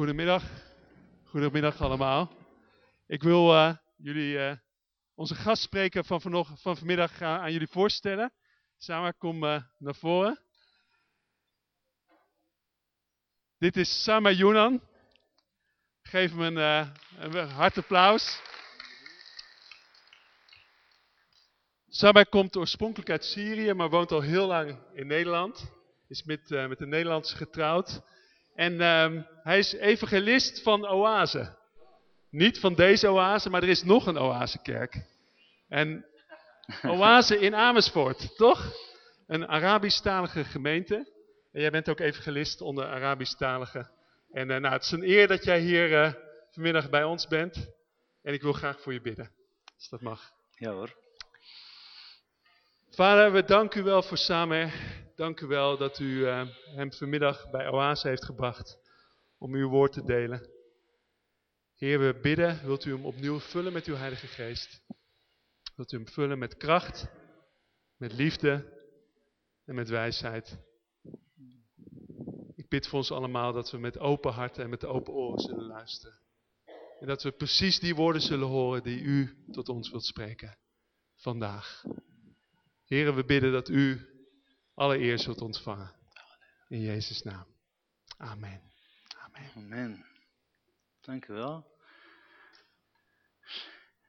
Goedemiddag. Goedemiddag allemaal. Ik wil uh, jullie, uh, onze gastspreker van, vanmiddag uh, aan jullie voorstellen. Sama, kom naar voren. Dit is Sama Yunan. Geef hem een, een applaus. Sama komt oorspronkelijk uit Syrië, maar woont al heel lang in Nederland. Is met, met een Nederlandse getrouwd. En um, hij is evangelist van Oase. Niet van deze oase, maar er is nog een oasekerk. En oase in Amersfoort, toch? Een Arabisch-talige gemeente. En jij bent ook evangelist onder Arabisch-taligen. En uh, nou, het is een eer dat jij hier uh, vanmiddag bij ons bent. En ik wil graag voor je bidden, als dat mag. Ja hoor. Vader, we danken u wel voor Samer. Dank u wel dat u uh, hem vanmiddag bij Oase heeft gebracht om uw woord te delen. Heer, we bidden, wilt u hem opnieuw vullen met uw Heilige Geest. Wilt u hem vullen met kracht, met liefde en met wijsheid. Ik bid voor ons allemaal dat we met open harten en met open oren zullen luisteren. En dat we precies die woorden zullen horen die u tot ons wilt spreken. Vandaag. Heren, we bidden dat u alle eer ontvangen. In Jezus' naam. Amen. Amen. Amen. Dank u wel.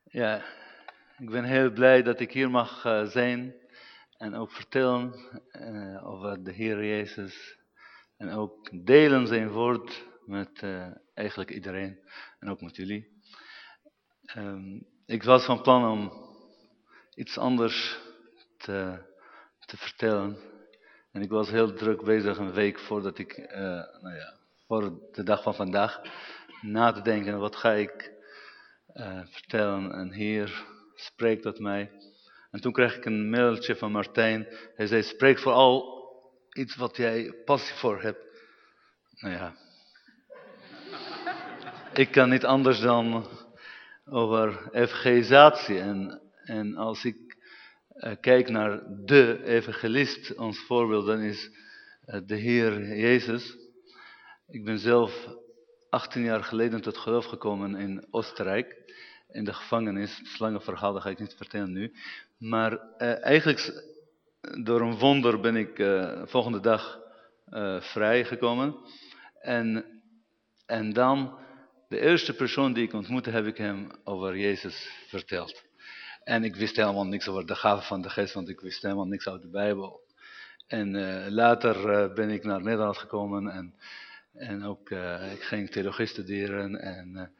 Ja, ik ben heel blij dat ik hier mag uh, zijn en ook vertellen uh, over de Heer Jezus. En ook delen zijn woord met uh, eigenlijk iedereen en ook met jullie. Um, ik was van plan om iets anders te, te vertellen. En ik was heel druk bezig een week voordat ik, uh, nou ja, voor de dag van vandaag, na te denken, wat ga ik uh, vertellen. En Heer, spreek tot mij. En toen kreeg ik een mailtje van Martijn. Hij zei, spreek vooral iets wat jij passie voor hebt. Nou ja. ik kan niet anders dan over evangelisatie. En, en als ik kijk naar de evangelist, ons voorbeeld, dan is uh, de Heer Jezus. Ik ben zelf 18 jaar geleden tot geloof gekomen in Oostenrijk. In de gevangenis. Het is lange verhaal, dat ga ik niet vertellen nu. Maar uh, eigenlijk door een wonder ben ik volgende dag vrijgekomen. En, en dan, de eerste persoon die ik ontmoette, heb ik hem over Jezus verteld. En ik wist helemaal niks over de gave van de geest, want ik wist helemaal niks uit de Bijbel. En uh, later uh, ben ik naar Nederland gekomen en, en ook uh, ik ging theologie studeren. En,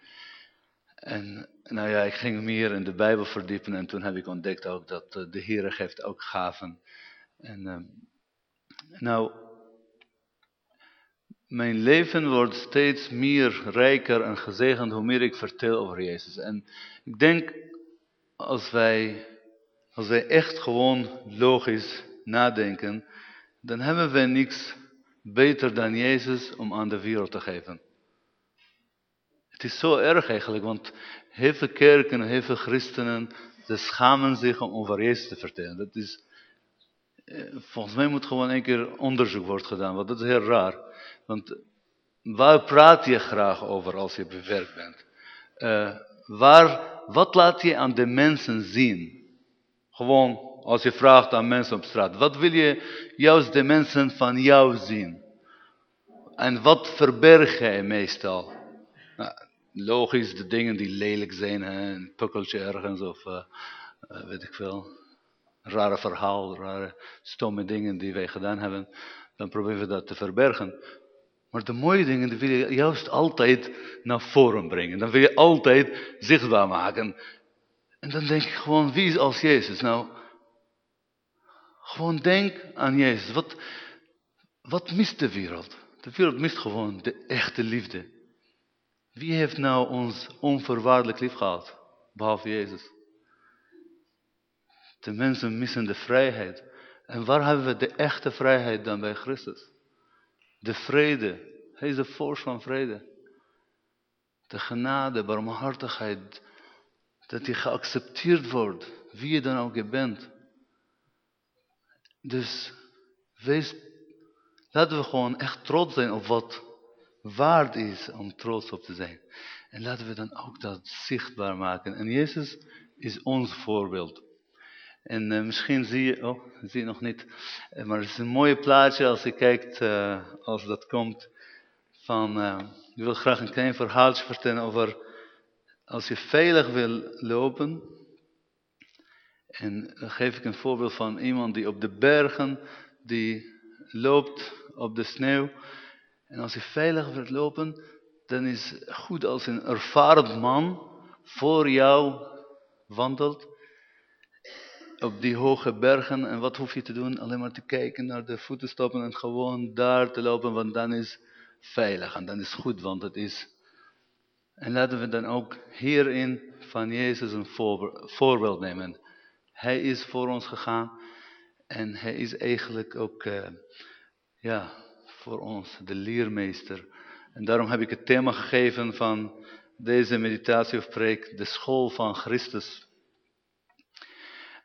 en nou ja, ik ging meer in de Bijbel verdiepen en toen heb ik ontdekt ook dat de Heer geeft ook gaven. En nou, mijn leven wordt steeds meer rijker en gezegend hoe meer ik vertel over Jezus. En ik denk als wij, als wij echt gewoon logisch nadenken, dan hebben we niks beter dan Jezus om aan de wereld te geven. Het is zo erg eigenlijk, want heel veel kerken, heel veel christenen, ze schamen zich om over Jezus te vertellen. Dat is, eh, volgens mij moet gewoon een keer onderzoek worden gedaan, want dat is heel raar. Want waar praat je graag over als je bewerkt bent? Uh, waar wat laat je aan de mensen zien? Gewoon als je vraagt aan mensen op straat. Wat wil je juist de mensen van jou zien? En wat verberg jij meestal? Nou, logisch de dingen die lelijk zijn. Een pukkeltje ergens of uh, uh, weet ik veel. Rare verhaal, rare stomme dingen die wij gedaan hebben. Dan proberen we dat te verbergen. Maar de mooie dingen, die wil je juist altijd naar voren brengen. Dan wil je altijd zichtbaar maken. En dan denk ik gewoon, wie is als Jezus? Nou, gewoon denk aan Jezus. Wat, wat mist de wereld? De wereld mist gewoon de echte liefde. Wie heeft nou ons onvoorwaardelijk lief gehad? Behalve Jezus. De mensen missen de vrijheid. En waar hebben we de echte vrijheid dan bij Christus? De vrede. Hij is de voors van vrede. De genade, barmhartigheid. Dat je geaccepteerd wordt. Wie je dan ook bent. Dus wees, laten we gewoon echt trots zijn op wat waard is om trots op te zijn. En laten we dan ook dat zichtbaar maken. En Jezus is ons voorbeeld. En uh, misschien zie je, oh, zie je nog niet, uh, maar het is een mooie plaatje als je kijkt, uh, als dat komt, van, ik wil graag een klein verhaaltje vertellen over, als je veilig wil lopen, en dan geef ik een voorbeeld van iemand die op de bergen, die loopt op de sneeuw, en als je veilig wilt lopen, dan is het goed als een ervaren man voor jou wandelt op die hoge bergen. En wat hoef je te doen? Alleen maar te kijken naar de voetenstappen en gewoon daar te lopen, want dan is veilig en dan is goed, want het is... En laten we dan ook hierin van Jezus een voorbeeld nemen. Hij is voor ons gegaan en hij is eigenlijk ook, uh, ja, voor ons de leermeester. En daarom heb ik het thema gegeven van deze meditatie of preek, de school van Christus.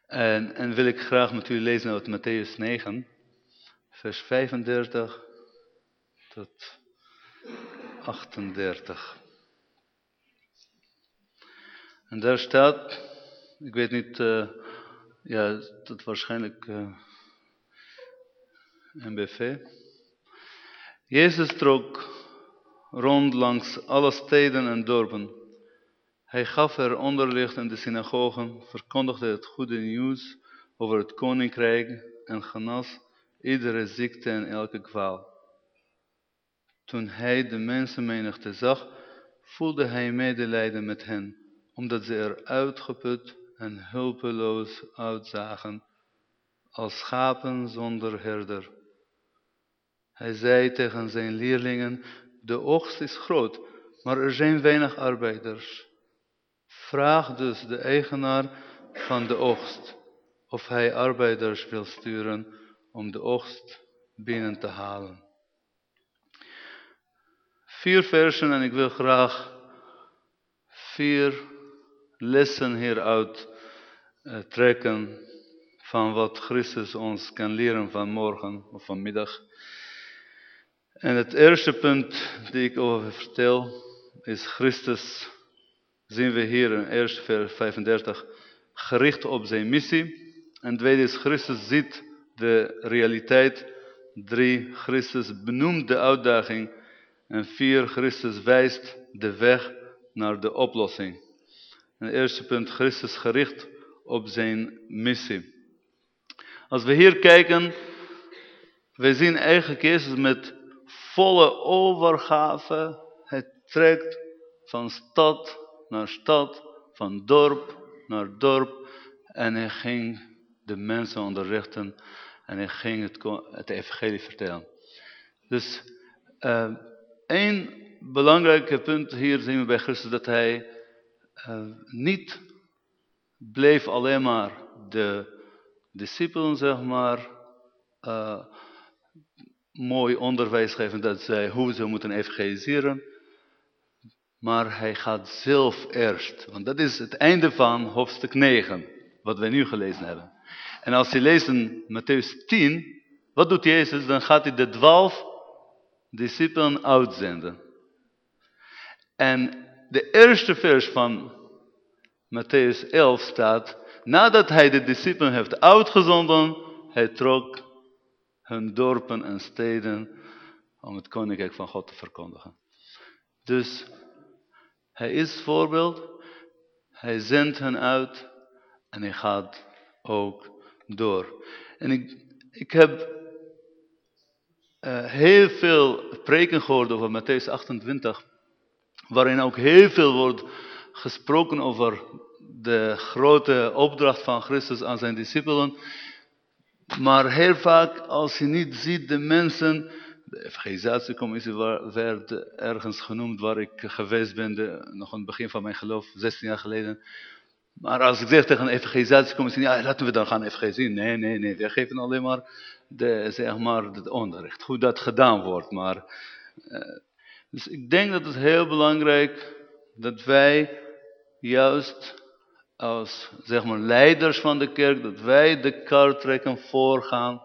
En, en wil ik graag met u lezen uit Matthäus 9, vers 35 tot 38. En daar staat, ik weet niet, uh, ja, dat waarschijnlijk uh, eh, MBV. Jezus trok rond langs alle steden en dorpen. Hij gaf er onderlicht in de synagogen, verkondigde het goede nieuws over het koninkrijk en genas iedere ziekte en elke kwaal. Toen hij de mensenmenigte zag, voelde hij medelijden met hen, omdat ze er uitgeput en hulpeloos uitzagen, als schapen zonder herder. Hij zei tegen zijn leerlingen, de oogst is groot, maar er zijn weinig arbeiders. Vraag dus de eigenaar van de oogst of hij arbeiders wil sturen om de oogst binnen te halen. Vier versen en ik wil graag vier lessen hieruit uh, trekken van wat Christus ons kan leren van morgen of vanmiddag. En het eerste punt die ik over vertel is Christus, zien we hier in 1 vers 35, gericht op zijn missie. En tweede is Christus ziet de realiteit. Drie, Christus benoemt de uitdaging. En vier, Christus wijst de weg naar de oplossing. En eerste punt, Christus gericht op zijn missie. Als we hier kijken, we zien eigenlijk Jezus met volle overgave. Hij trekt van stad naar stad, van dorp naar dorp. En hij ging de mensen onderrichten en hij ging het, het evangelie vertellen. Dus uh, één belangrijke punt hier zien we bij Christus dat hij uh, niet bleef alleen maar de discipelen, zeg maar, uh, mooi onderwijs geven dat zij hoe ze moeten evangeliseren. Maar hij gaat zelf eerst. Want dat is het einde van hoofdstuk 9. Wat wij nu gelezen hebben. En als je leest in Matthäus 10. Wat doet Jezus? Dan gaat hij de twaalf discipelen uitzenden. En de eerste vers van Matthäus 11 staat. Nadat hij de discipelen heeft uitgezonden. Hij trok hun dorpen en steden om het koninkrijk van God te verkondigen. Dus hij is voorbeeld, hij zendt hen uit en hij gaat ook door. En ik, ik heb uh, heel veel preken gehoord over Matthäus 28, waarin ook heel veel wordt gesproken over de grote opdracht van Christus aan zijn discipelen. Maar heel vaak als je niet ziet de mensen, de evangelisatiecommissie werd ergens genoemd waar ik geweest ben, de, nog aan het begin van mijn geloof, 16 jaar geleden. Maar als ik zeg tegen een evangelisatiecommissie, ja laten we dan gaan evangeliseren. Nee, nee, nee, wij geven alleen maar, de, zeg maar het onderricht, hoe dat gedaan wordt. Maar, uh, dus ik denk dat het heel belangrijk dat wij juist als zeg maar leiders van de kerk, dat wij de kar trekken, voorgaan.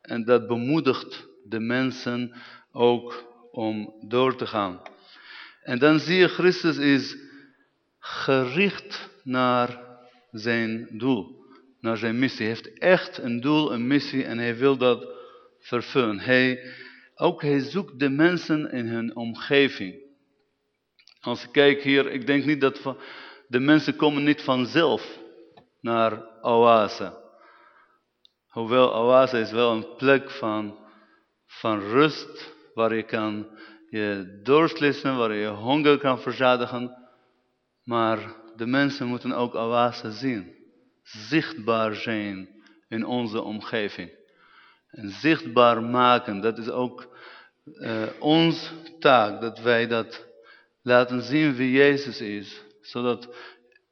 En dat bemoedigt de mensen ook om door te gaan. En dan zie je, Christus is gericht naar zijn doel, naar zijn missie. Hij heeft echt een doel, een missie en hij wil dat vervullen. Hij, ook hij zoekt de mensen in hun omgeving. Als ik kijk hier, ik denk niet dat de mensen komen niet vanzelf naar Oase. Hoewel Oase is wel een plek van, van rust, waar je kan je doorslissen, waar je honger kan verzadigen. Maar de mensen moeten ook Oase zien. Zichtbaar zijn in onze omgeving. En zichtbaar maken, dat is ook uh, ons taak, dat wij dat laten zien wie Jezus is. Zodat,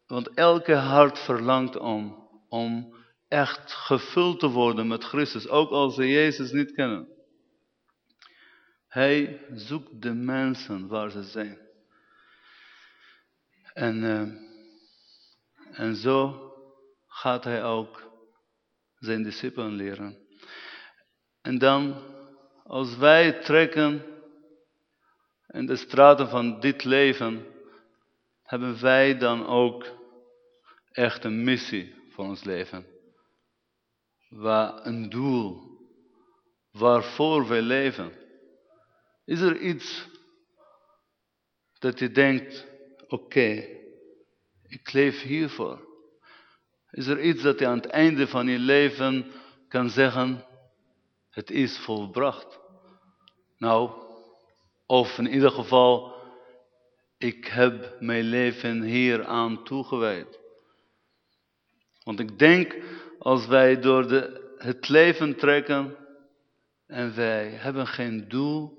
want elke hart verlangt om, om echt gevuld te worden met Christus, ook als ze Jezus niet kennen. Hij zoekt de mensen waar ze zijn. En, uh, en zo gaat hij ook zijn discipelen leren. En dan, als wij trekken in de straten van dit leven, hebben wij dan ook echt een missie voor ons leven. Waar een doel, waarvoor wij leven. Is er iets dat je denkt, oké, ik leef hiervoor. Is er iets dat je aan het einde van je leven kan zeggen, het is volbracht. Nou, of in ieder geval, ik heb mijn leven hier aan toegewijd. Want ik denk, als wij door de, het leven trekken en wij hebben geen doel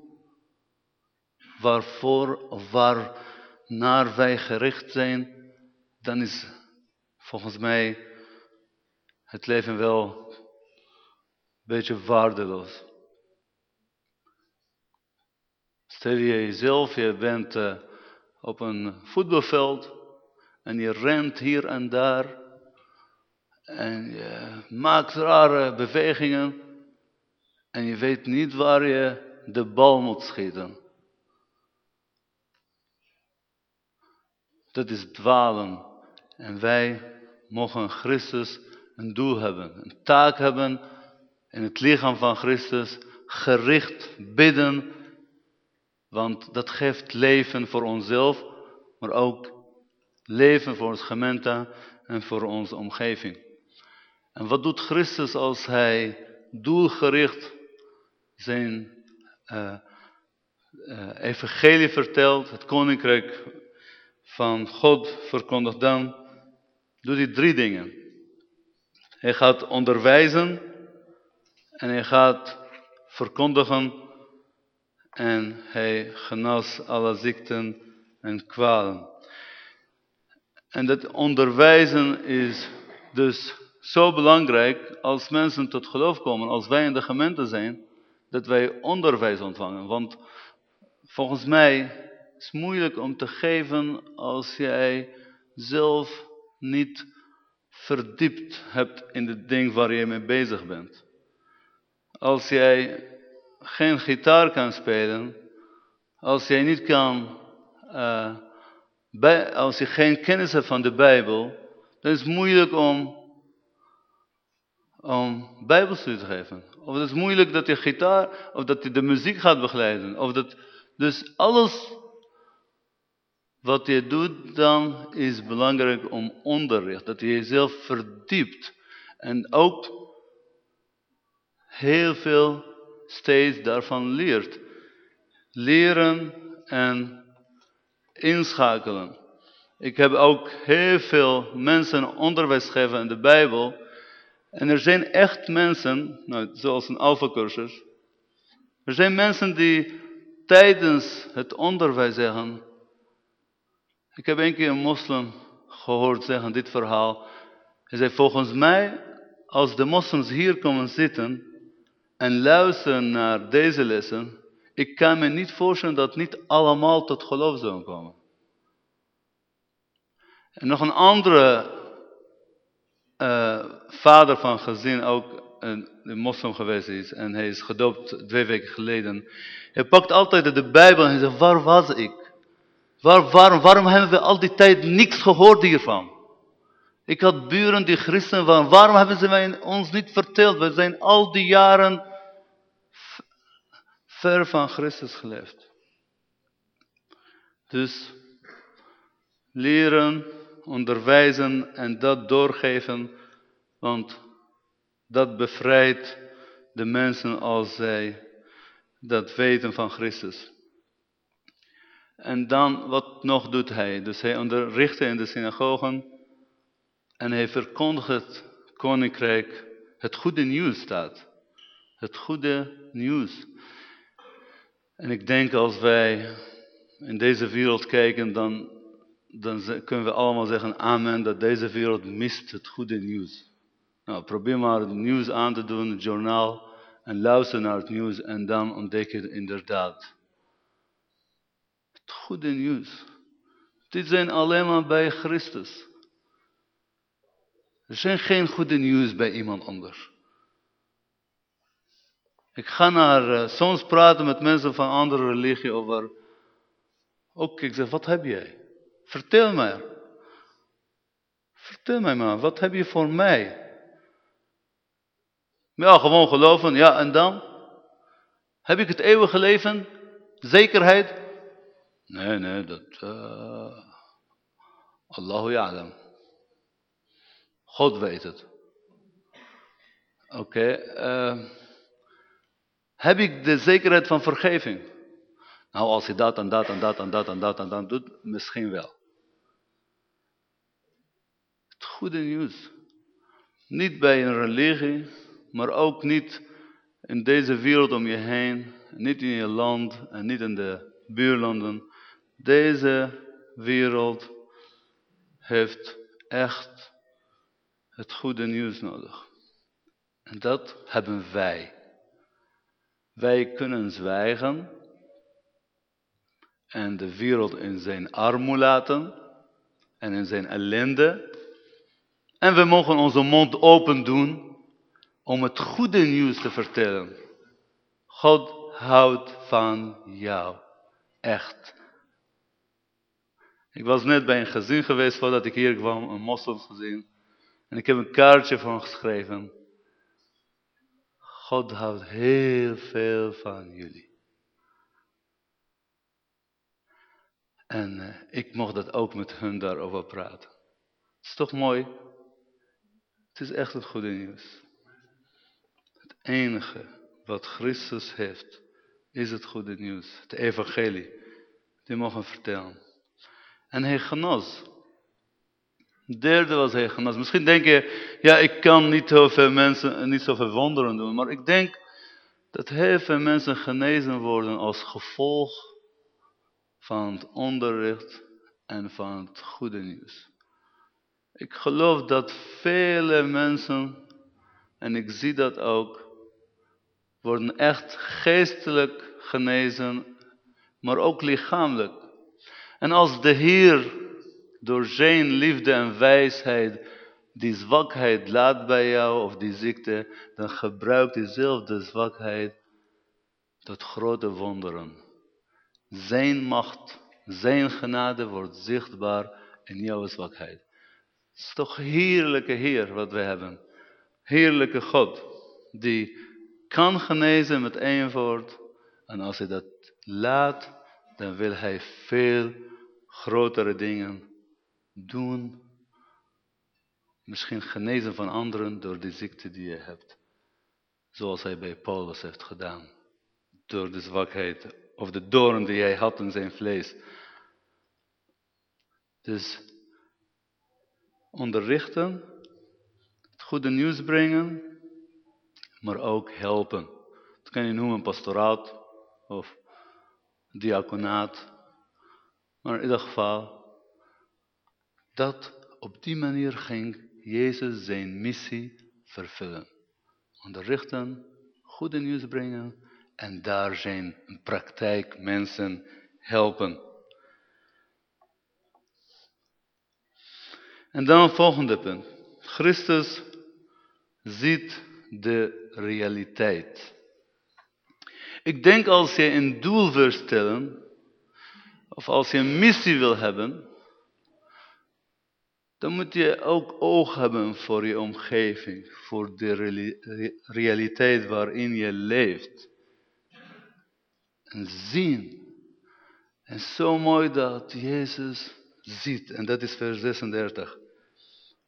waarvoor of waar naar wij gericht zijn, dan is volgens mij het leven wel beetje waardeloos. Stel je jezelf, je bent uh, op een voetbalveld en je rent hier en daar en je maakt rare bewegingen en je weet niet waar je de bal moet schieten. Dat is dwalen. En wij mogen Christus een doel hebben, een taak hebben in het lichaam van Christus gericht bidden, want dat geeft leven voor onszelf, maar ook leven voor ons gemeente en voor onze omgeving. En wat doet Christus als hij doelgericht zijn uh, uh, evangelie vertelt, het koninkrijk van God verkondigt dan, doet hij drie dingen. Hij gaat onderwijzen, en hij gaat verkondigen en hij genas alle ziekten en kwalen. En dat onderwijzen is dus zo belangrijk als mensen tot geloof komen, als wij in de gemeente zijn, dat wij onderwijs ontvangen. Want volgens mij is moeilijk om te geven als jij zelf niet verdiept hebt in het ding waar je mee bezig bent. Als jij geen gitaar kan spelen, als jij niet kan, uh, bij, als je geen kennis hebt van de Bijbel, dan is het moeilijk om, om Bijbelstudie te geven. Of het is moeilijk dat je gitaar, of dat je de muziek gaat begeleiden. Of dat, dus alles wat je doet dan is belangrijk om onderricht. Dat je jezelf verdiept. En ook heel veel steeds daarvan leert. Leren en inschakelen. Ik heb ook heel veel mensen onderwijs gegeven in de Bijbel. En er zijn echt mensen, nou, zoals een alfa-cursus. Er zijn mensen die tijdens het onderwijs zeggen. Ik heb een keer een moslim gehoord zeggen dit verhaal. Hij zei volgens mij, als de moslims hier komen zitten en luisteren naar deze lessen, ik kan me niet voorstellen dat niet allemaal tot geloof zullen komen. En nog een andere uh, vader van gezin, ook een, een moslim geweest is en hij is gedoopt twee weken geleden. Hij pakt altijd de Bijbel en hij zegt, waar was ik? Waar, waarom, waarom hebben we al die tijd niks gehoord hiervan? Ik had buren die christen waren. Waarom hebben ze mij ons niet verteld? We zijn al die jaren ver van Christus geleefd. Dus leren, onderwijzen en dat doorgeven, want dat bevrijdt de mensen als zij dat weten van Christus. En dan, wat nog doet hij? Dus hij onderrichtte in de synagogen en hij verkondigt het koninkrijk. Het goede nieuws staat. Het goede nieuws. En ik denk als wij in deze wereld kijken, dan, dan kunnen we allemaal zeggen amen, dat deze wereld mist het goede nieuws. Nou, probeer maar het nieuws aan te doen, het journaal, en luister naar het nieuws en dan ontdek je inderdaad. Goede nieuws. Dit zijn alleen maar bij Christus. Er zijn geen goede nieuws bij iemand anders. Ik ga naar, uh, soms praten met mensen van andere religie over, ook ik zeg, wat heb jij? Vertel mij. Vertel mij maar, wat heb je voor mij? Ja, gewoon geloven, ja, en dan? Heb ik het eeuwige leven? Zekerheid? Nee, nee, dat, uh, Allahu ya'lam. God weet het. Oké, uh, heb ik de zekerheid van vergeving? Nou, als je dat en dat en dat en dat en dat en dat doet, misschien wel. Het goede nieuws. Niet bij een religie, maar ook niet in deze wereld om je heen, niet in je land en niet in de buurlanden. Deze wereld heeft echt het goede nieuws nodig. En dat hebben wij. Wij kunnen zwijgen en de wereld in zijn armoede laten en in zijn ellende. En we mogen onze mond open doen om het goede nieuws te vertellen. God houdt van jou. Echt. Ik was net bij een gezin geweest voordat ik hier kwam, een moslimsgezin. En ik heb een kaartje van geschreven. God houdt heel veel van jullie. En uh, ik mocht dat ook met hun daarover praten. Het is toch mooi? Het is echt het goede nieuws. Het enige wat Christus heeft, is het goede nieuws. Het evangelie. Die mogen vertellen. En hij genos. Derde was hij genas. Misschien denk je, ja, ik kan niet zoveel mensen, niet zoveel wonderen doen. Maar ik denk dat heel veel mensen genezen worden als gevolg van het onderricht en van het goede nieuws. Ik geloof dat vele mensen, en ik zie dat ook, worden echt geestelijk genezen, maar ook lichamelijk. En als de Heer door zijn liefde en wijsheid die zwakheid laat bij jou of die ziekte, dan gebruikt diezelfde zwakheid tot grote wonderen. Zijn macht, zijn genade wordt zichtbaar in jouw zwakheid. Het is toch heerlijke Heer wat we hebben. Heerlijke God die kan genezen met één woord. En als hij dat laat, dan wil hij veel grotere dingen doen. Misschien genezen van anderen door de ziekte die je hebt. Zoals hij bij Paulus heeft gedaan. Door de zwakheid of de doorn die hij had in zijn vlees. Dus onderrichten, het goede nieuws brengen, maar ook helpen. Dat kan je noemen pastoraat of diaconaat. Maar in ieder geval dat op die manier ging Jezus zijn missie vervullen. Onderrichten, goede nieuws brengen en daar zijn praktijk mensen helpen. En dan het volgende punt. Christus ziet de realiteit. Ik denk als je een doel wil stellen, of als je een missie wil hebben, dan moet je ook oog hebben voor je omgeving, voor de realiteit waarin je leeft. En zien. En zo mooi dat Jezus ziet, en dat is vers 36.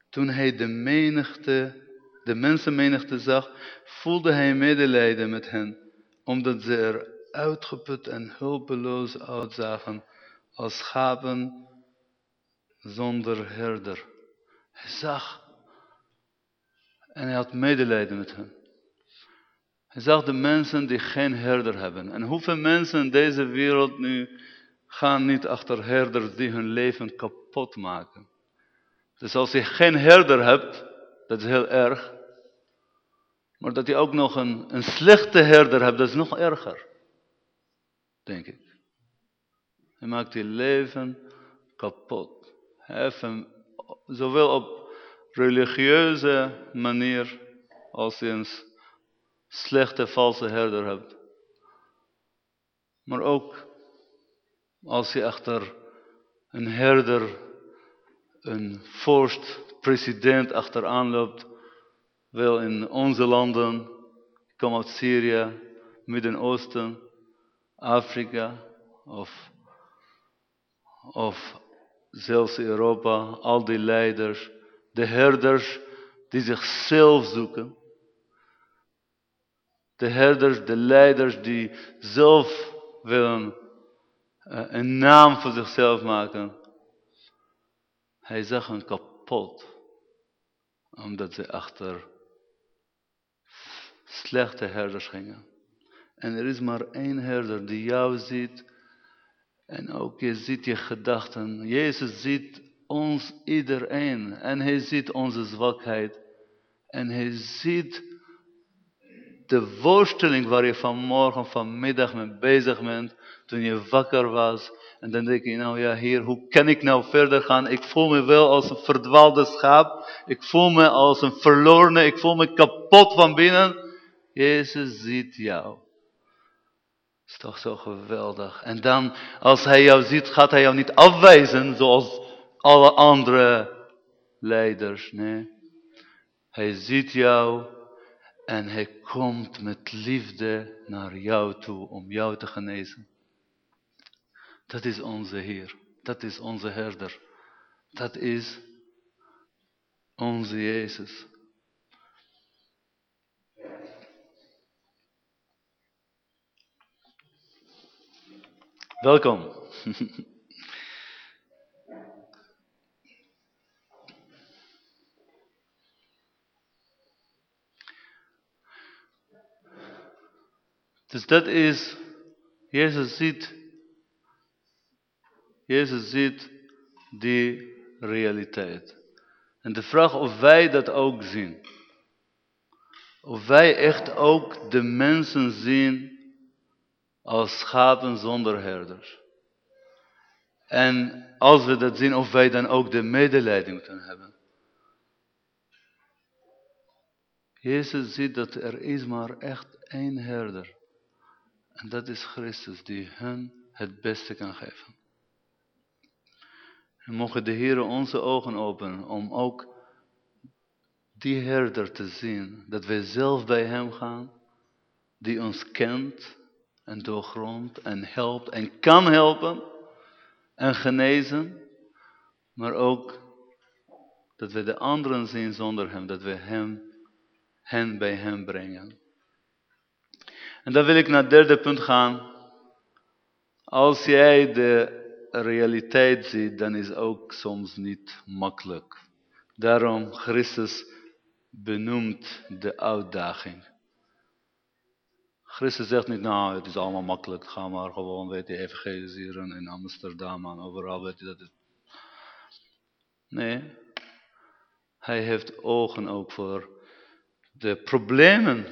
Toen hij de menigte, de mensenmenigte zag, voelde hij medelijden met hen, omdat ze er uitgeput en hulpeloos uitzagen als schapen zonder herder. Hij zag en hij had medelijden met hen. Hij zag de mensen die geen herder hebben. En hoeveel mensen in deze wereld nu gaan niet achter herders die hun leven kapot maken. Dus als je geen herder hebt, dat is heel erg. Maar dat je ook nog een, een slechte herder hebt, dat is nog erger. Denk ik. Hij maakt je leven kapot. Zowel op religieuze manier als je een slechte valse herder hebt. Maar ook als je achter een herder, een vorst, president achteraan loopt. Wel in onze landen, ik kom uit Syrië, Midden-Oosten, Afrika of, of zelfs Europa, al die leiders, de herders die zichzelf zoeken. De herders, de leiders die zelf willen eh, een naam voor zichzelf maken. Hij zag hen kapot. Omdat ze achter slechte herders gingen. En er is maar één herder die jou ziet. En ook je ziet je gedachten. Jezus ziet ons iedereen. En hij ziet onze zwakheid. En hij ziet de worsteling waar je vanmorgen, vanmiddag mee bezig bent toen je wakker was. En dan denk je, nou ja, Heer, hoe kan ik nou verder gaan? Ik voel me wel als een verdwaalde schaap. Ik voel me als een verlorene. Ik voel me kapot van binnen. Jezus ziet jou. Is toch zo geweldig. En dan, als hij jou ziet, gaat hij jou niet afwijzen zoals alle andere leiders. Nee. Hij ziet jou en hij komt met liefde naar jou toe om jou te genezen. Dat is onze Heer. Dat is onze herder. Dat is onze Jezus. Welkom. Dus dat is, Jezus ziet Jezus ziet die realiteit. En de vraag of wij dat ook zien. Of wij echt ook de mensen zien als schapen zonder herders. En als we dat zien, of wij dan ook de medelijden moeten hebben. Jezus ziet dat er is maar echt één herder. En dat is Christus die hen het beste kan geven. En mogen de Heer onze ogen openen om ook die herder te zien. Dat wij zelf bij Hem gaan, die ons kent en doorgrondt en helpt en kan helpen en genezen. Maar ook dat we de anderen zien zonder Hem, dat we hem, hen bij Hem brengen. En dan wil ik naar het derde punt gaan. Als jij de realiteit ziet, dan is ook soms niet makkelijk. Daarom Christus benoemt de uitdaging. Christus zegt niet, nou het is allemaal makkelijk, ga maar gewoon, weet je, evangeliseren in Amsterdam en overal, weet je, dat is... Nee, hij heeft ogen ook voor de problemen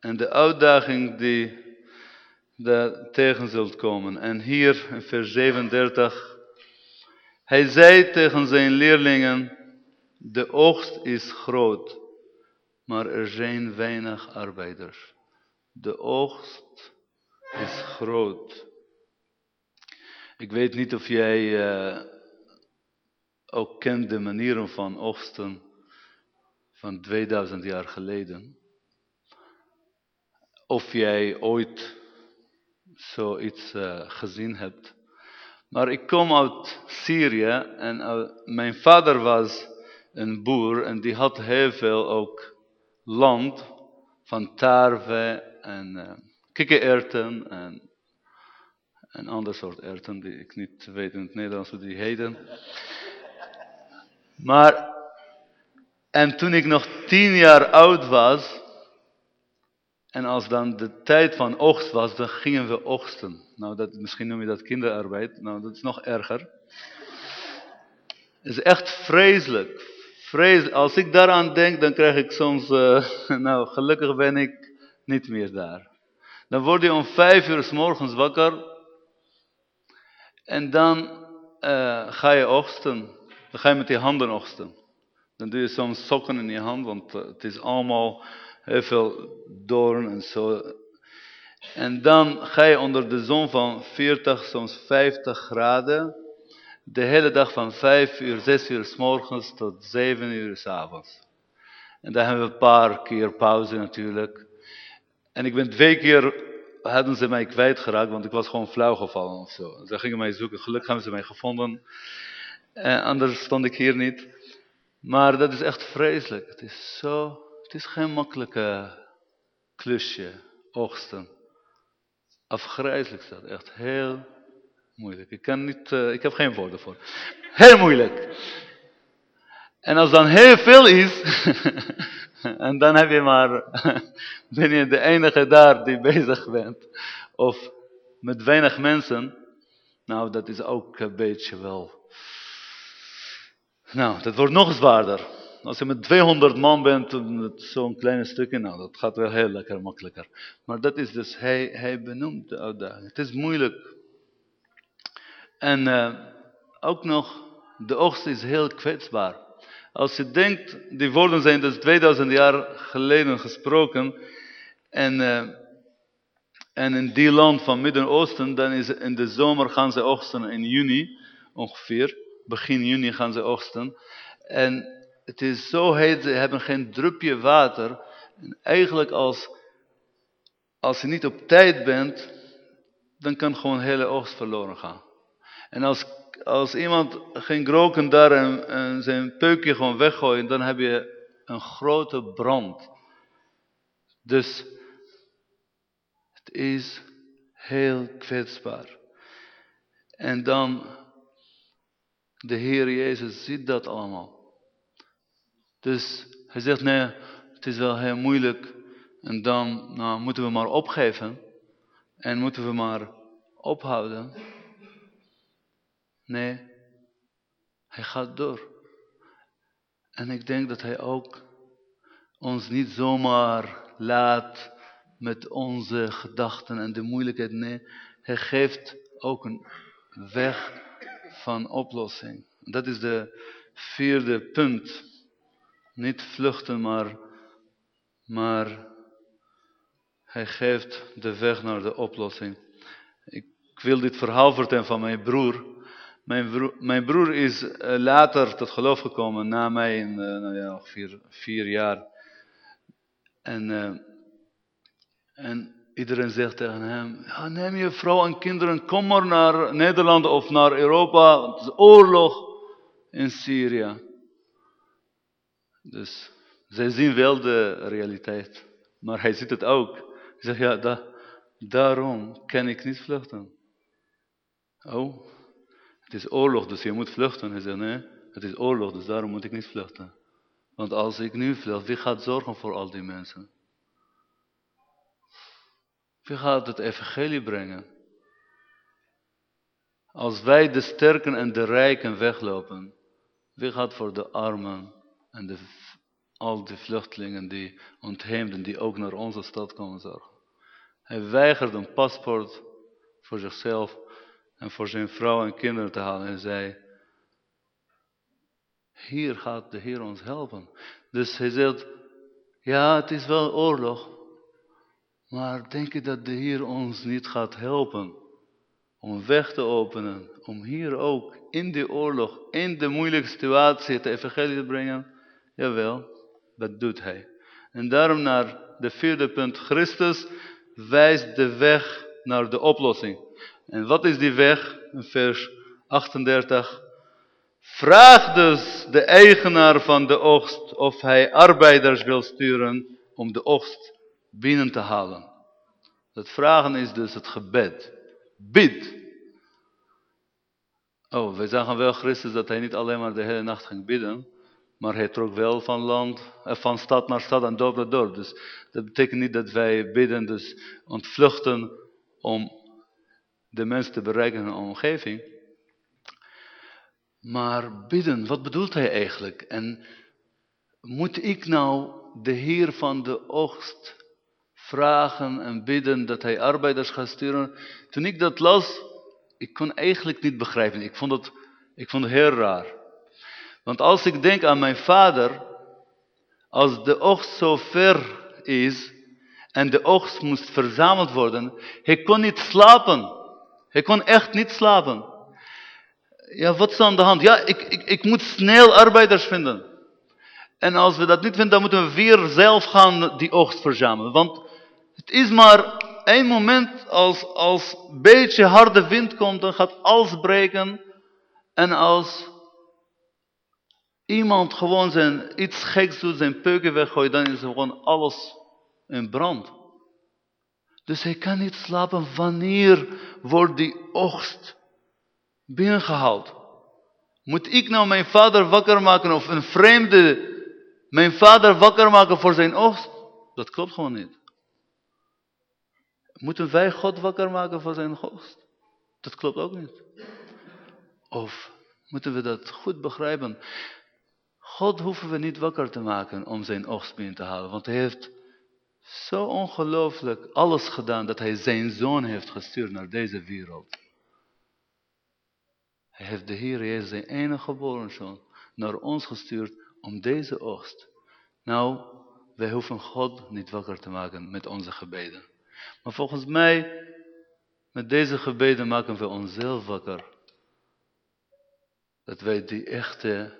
en de uitdaging die daar tegen zult komen. En hier in vers 37. Hij zei tegen zijn leerlingen, de oogst is groot, maar er zijn weinig arbeiders. De oogst is groot. Ik weet niet of jij uh, ook kent de manieren van oogsten van 2000 jaar geleden. Of jij ooit zoiets uh, gezien hebt. Maar ik kom uit Syrië en uh, mijn vader was een boer en die had heel veel ook land van tarwe en uh, kikkererwten en een ander soort erwten die ik niet weet in het Nederlands hoe die heten. Maar, en toen ik nog tien jaar oud was, en als dan de tijd van oogst was, dan gingen we oogsten. Nou, dat, misschien noem je dat kinderarbeid. Nou, dat is nog erger. Het is echt vreselijk. Vreselijk. Als ik daaraan denk, dan krijg ik soms, uh, nou, gelukkig ben ik niet meer daar. Dan word je om vijf uur s morgens wakker. En dan uh, ga je oogsten. Dan ga je met je handen oogsten. Dan doe je soms sokken in je hand, want uh, het is allemaal heel veel doorn en zo. En dan ga je onder de zon van 40, soms 50 graden, de hele dag van 5 uur, 6 uur s morgens tot 7 uur s avonds. En dan hebben we een paar keer pauze natuurlijk. En ik ben twee keer, hadden ze mij kwijtgeraakt, want ik was gewoon flauw gevallen of zo. Ze gingen mij zoeken, gelukkig hebben ze mij gevonden. En anders stond ik hier niet. Maar dat is echt vreselijk. Het is zo het is geen makkelijke klusje, oogsten. Afgrijzelijk dat, echt heel moeilijk. Ik, kan niet, uh, ik heb geen woorden voor. Heel moeilijk. En als dan heel veel is, en dan heb je maar, ben je de enige daar die bezig bent, of met weinig mensen, nou dat is ook een beetje wel, nou dat wordt nog zwaarder. Als je met 200 man bent, zo'n kleine stukje, nou, dat gaat wel heel lekker makkelijker. Maar dat is dus, hij, hij benoemt de uitdaging. Het is moeilijk. En uh, ook nog, de oogst is heel kwetsbaar. Als je denkt, die woorden zijn dus 2000 jaar geleden gesproken. En, uh, en in die land van Midden-Oosten, dan is in de zomer gaan ze oogsten in juni ongeveer. Begin juni gaan ze oogsten. En het is zo heet, ze hebben geen drupje water. En eigenlijk als, als je niet op tijd bent, dan kan gewoon hele oogst verloren gaan. En als, als iemand geen roken daar en, zijn peukje gewoon weggooit, dan heb je een grote brand. Dus het is heel kwetsbaar. En dan, de Heer Jezus ziet dat allemaal. Dus hij zegt, nee, het is wel heel moeilijk. En dan nou, moeten we maar opgeven. En moeten we maar ophouden. Nee, hij gaat door. En ik denk dat hij ook ons niet zomaar laat met onze gedachten en de moeilijkheid. Nee, hij geeft ook een weg van oplossing. Dat is de vierde punt. Niet vluchten, maar, maar hij geeft de weg naar de oplossing. Ik wil dit verhaal vertellen van mijn broer. Mijn broer, mijn broer is uh, later tot geloof gekomen, na mij in uh, nou ja, ongeveer vier jaar. En, uh, en iedereen zegt tegen hem, ja, neem je vrouw en kinderen, kom maar naar Nederland of naar Europa, het is oorlog in Syrië. Dus zij zien wel de realiteit. Maar hij ziet het ook. Hij zegt, ja, da, daarom kan ik niet vluchten. Oh, het is oorlog, dus je moet vluchten. Hij zegt, nee, het is oorlog, dus daarom moet ik niet vluchten. Want als ik nu vlucht, wie gaat zorgen voor al die mensen? Wie gaat het evangelie brengen? Als wij de sterken en de rijken weglopen, wie gaat voor de armen en de, al die vluchtelingen, die ontheemden, die ook naar onze stad komen zorgen. Hij weigerde een paspoort voor zichzelf en voor zijn vrouw en kinderen te halen. En zei, hier gaat de Heer ons helpen. Dus hij zegt, Ja, het is wel oorlog. Maar denk je dat de Heer ons niet gaat helpen om weg te openen, om hier ook in die oorlog, in de moeilijke situatie het evangelie te brengen? Jawel, dat doet Hij. En daarom naar de vierde punt, Christus wijst de weg naar de oplossing. En wat is die weg? In vers 38. Vraag dus de eigenaar van de oogst of hij arbeiders wil sturen om de oogst binnen te halen. Het vragen is dus het gebed. Bid. Oh, wij zagen wel Christus dat hij niet alleen maar de hele nacht ging bidden. Maar hij trok wel van, land, eh, van stad naar stad en dorp naar. Dus dat betekent niet dat wij bidden, dus ontvluchten om de mensen te bereiken in een omgeving. Maar bidden, wat bedoelt hij eigenlijk? En moet ik nou de Heer van de oogst vragen en bidden dat hij arbeiders gaat sturen? Toen ik dat las, ik kon eigenlijk niet begrijpen. Ik vond het, ik vond het heel raar. Want als ik denk aan mijn vader, als de oogst zo ver is en de oogst moest verzameld worden, hij kon niet slapen. Hij kon echt niet slapen. Ja, wat is aan de hand? Ja, ik, ik, ik moet snel arbeiders vinden. En als we dat niet vinden, dan moeten we weer zelf gaan die oogst verzamelen. Want het is maar één moment als, als een beetje harde wind komt, dan gaat alles breken. En als iemand gewoon zijn, iets geks doet, zijn peuken weggooit, dan is gewoon alles in brand. Dus hij kan niet slapen. Wanneer wordt die oogst binnengehaald? Moet ik nou mijn vader wakker maken of een vreemde mijn vader wakker maken voor zijn oogst? Dat klopt gewoon niet. Moeten wij God wakker maken voor zijn oogst? Dat klopt ook niet. Of moeten we dat goed begrijpen? God hoeven we niet wakker te maken om zijn oogst binnen te halen. Want hij heeft zo ongelooflijk alles gedaan dat hij zijn zoon heeft gestuurd naar deze wereld. Hij heeft de Heer Jezus, zijn enige geboren zoon, naar ons gestuurd om deze oogst. Nou, wij hoeven God niet wakker te maken met onze gebeden. Maar volgens mij, met deze gebeden maken we onszelf wakker. Dat wij die echte,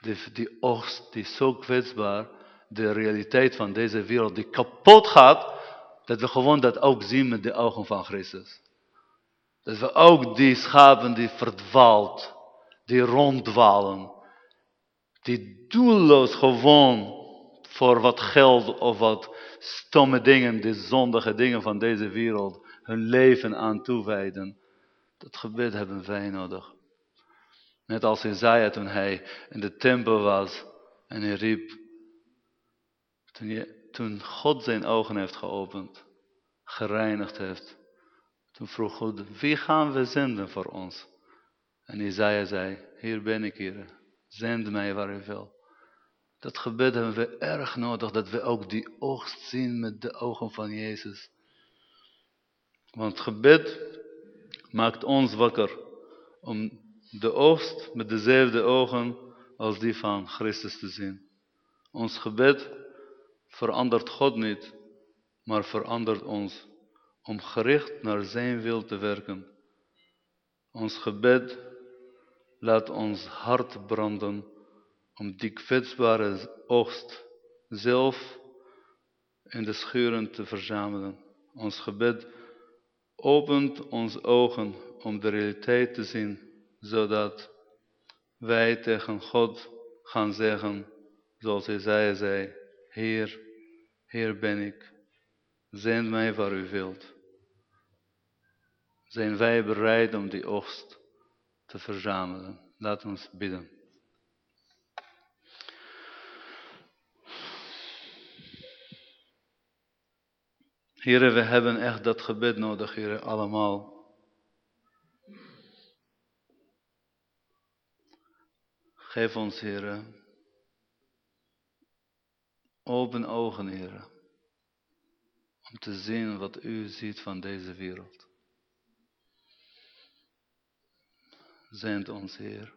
die, die oogst, die zo kwetsbaar, de realiteit van deze wereld die kapot gaat, dat we gewoon dat ook zien met de ogen van Christus. Dat we ook die schapen die verdwaald, die ronddwalen, die doelloos gewoon voor wat geld of wat stomme dingen, die zondige dingen van deze wereld, hun leven aan toewijden. Dat gebed hebben wij nodig. Net als Isaiah toen hij in de tempel was en hij riep, toen, God zijn ogen heeft geopend, gereinigd heeft, toen vroeg God, wie gaan we zenden voor ons? En Isaiah zei, hier ben ik hier, zend mij waar u wil. Dat gebed hebben we erg nodig, dat we ook die oogst zien met de ogen van Jezus. Want gebed maakt ons wakker om de oogst met dezelfde ogen als die van Christus te zien. Ons gebed verandert God niet, maar verandert ons om gericht naar zijn wil te werken. Ons gebed laat ons hart branden om die kwetsbare oogst zelf in de schuren te verzamelen. Ons gebed opent ons ogen om de realiteit te zien, zodat wij tegen God gaan zeggen, zoals Isaiah zei, Heer, Heer ben ik, zend mij waar u wilt. Zijn wij bereid om die oogst te verzamelen? Laat ons bidden. Heren, we hebben echt dat gebed nodig, heren, allemaal. Geef ons, heren, open ogen, heren, om te zien wat u ziet van deze wereld. Zend ons, Heer,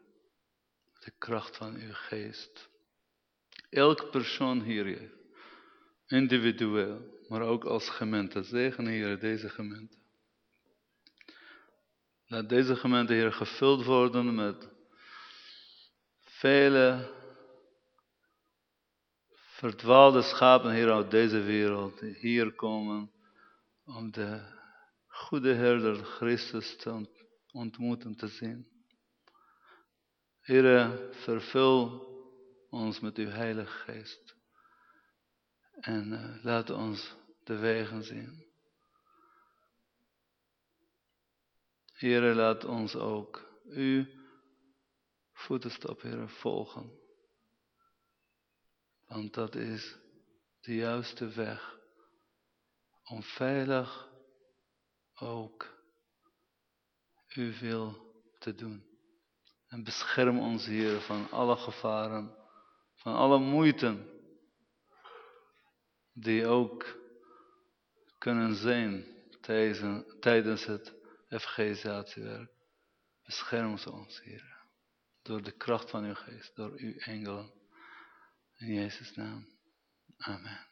de kracht van uw geest. Elk persoon hier, individueel, maar ook als gemeente. Zegen, Heer, deze gemeente. Laat deze gemeente, Heer, gevuld worden met vele verdwaalde schapen, Heer, uit deze wereld, hier komen om de goede herder Christus te ontmoeten, te zien. Heer, vervul ons met uw heilige geest. En uh, laat ons de wegen zien. Heer, laat ons ook uw voetenstap, Heer, volgen. Want dat is de juiste weg om veilig ook uw wil te doen. En bescherm ons, Heer, van alle gevaren, van alle moeite die ook kunnen zijn tijdens het evangelisatiewerk. Bescherm ons, Heer, door de kracht van uw geest, door uw engelen. In Jezus' naam. Amen.